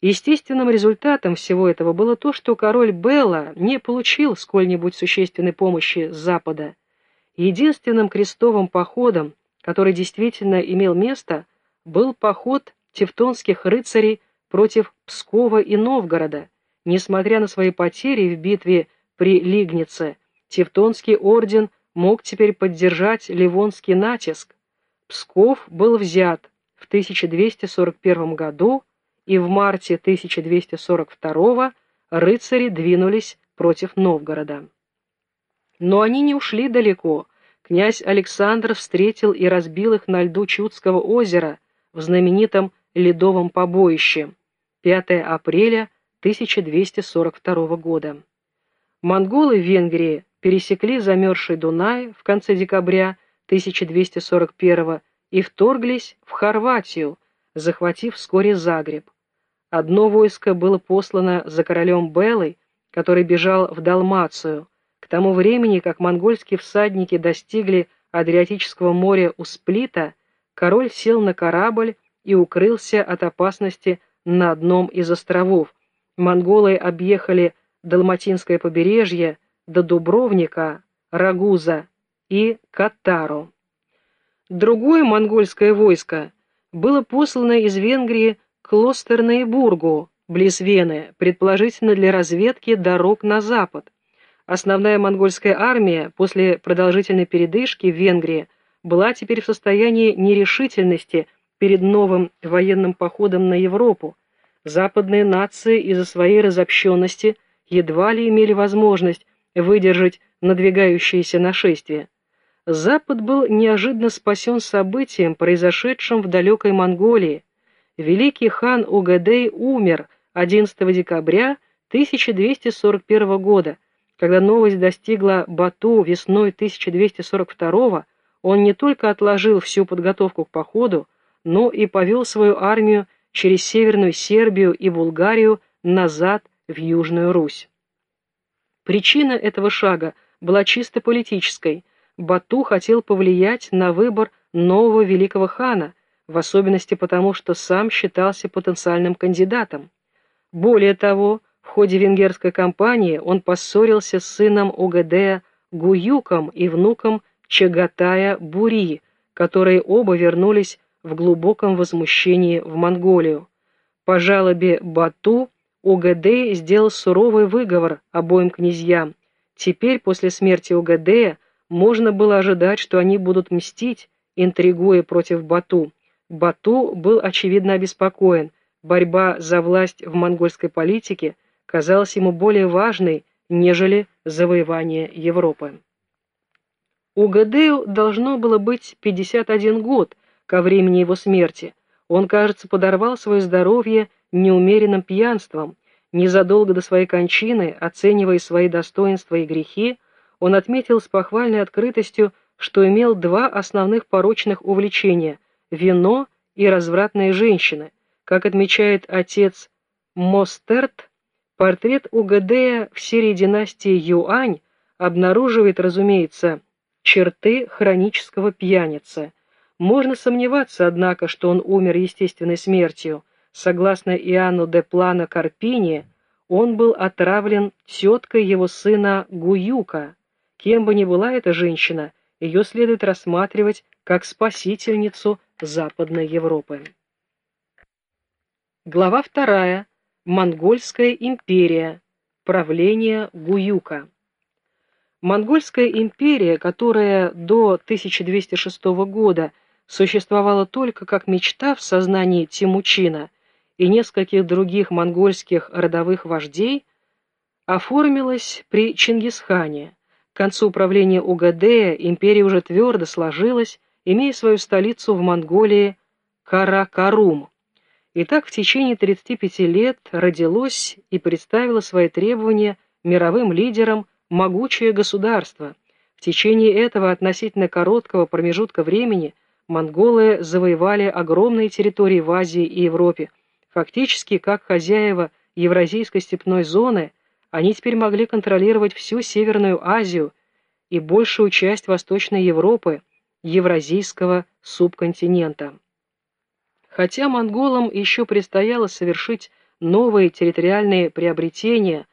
Естественным результатом всего этого было то, что король Белла не получил сколь-нибудь существенной помощи с Запада. Единственным крестовым походом, который действительно имел место, был поход тевтонских рыцарей против Пскова и Новгорода. Несмотря на свои потери в битве при Лигнице, Тевтонский орден мог теперь поддержать Ливонский натиск. Псков был взят в 1241 году, и в марте 1242 рыцари двинулись против Новгорода. Но они не ушли далеко. Князь Александр встретил и разбил их на льду Чудского озера в знаменитом ледовом побоище 5 апреля 1242 года. Монголы в Венгрии пересекли замерзший Дунай в конце декабря 1241 и вторглись в Хорватию, захватив вскоре Загреб. Одно войско было послано за королем Белой, который бежал в Далмацию. К тому времени, как монгольские всадники достигли Адриатического моря у Сплита, король сел на корабль и укрылся от опасности на одном из островов. Монголы объехали Далматинское побережье до Дубровника, Рагуза и Катару. Другое монгольское войско было послано из Венгрии Клостернейбургу, близ Вены, предположительно для разведки дорог на запад. Основная монгольская армия после продолжительной передышки в Венгрии была теперь в состоянии нерешительности перед новым военным походом на Европу. Западные нации из-за своей разобщенности едва ли имели возможность выдержать надвигающееся нашествие. Запад был неожиданно спасен событием, произошедшим в далекой Монголии, великий хан Угадей умер 11 декабря 1241 года. Когда новость достигла Бату весной 1242 он не только отложил всю подготовку к походу, но и повел свою армию через Северную Сербию и Булгарию назад в Южную Русь. Причина этого шага была чисто политической. Бату хотел повлиять на выбор нового великого хана – в особенности потому, что сам считался потенциальным кандидатом. Более того, в ходе венгерской кампании он поссорился с сыном Угадея Гуюком и внуком Чагатая Бури, которые оба вернулись в глубоком возмущении в Монголию. По жалобе Бату Угадей сделал суровый выговор обоим князьям. Теперь, после смерти Угадея, можно было ожидать, что они будут мстить, интригуя против Бату. Бату был очевидно обеспокоен. Борьба за власть в монгольской политике казалась ему более важной, нежели завоевание Европы. У Гадею должно было быть 51 год ко времени его смерти. Он, кажется, подорвал свое здоровье неумеренным пьянством. Незадолго до своей кончины, оценивая свои достоинства и грехи, он отметил с похвальной открытостью, что имел два основных порочных увлечения – вино и развратные женщины. Как отмечает отец Мостерт, портрет Угадея в серии династии Юань обнаруживает, разумеется, черты хронического пьяницы. Можно сомневаться, однако, что он умер естественной смертью. Согласно Иоанну де Плана Карпини, он был отравлен теткой его сына Гуюка. Кем бы ни была эта женщина, ее следует рассматривать как спасительницу Западной Европы. Глава вторая. Монгольская империя. Правление Гуюка. Монгольская империя, которая до 1206 года существовала только как мечта в сознании Тимучина и нескольких других монгольских родовых вождей, оформилась при Чингисхане. К концу правления Угадея империя уже твердо сложилась имея свою столицу в Монголии Каракарум. И так в течение 35 лет родилось и представило свои требования мировым лидерам могучее государство. В течение этого относительно короткого промежутка времени монголы завоевали огромные территории в Азии и Европе. Фактически, как хозяева Евразийской степной зоны, они теперь могли контролировать всю Северную Азию и большую часть Восточной Европы, евразийского субконтинента. Хотя монголам еще предстояло совершить новые территориальные приобретения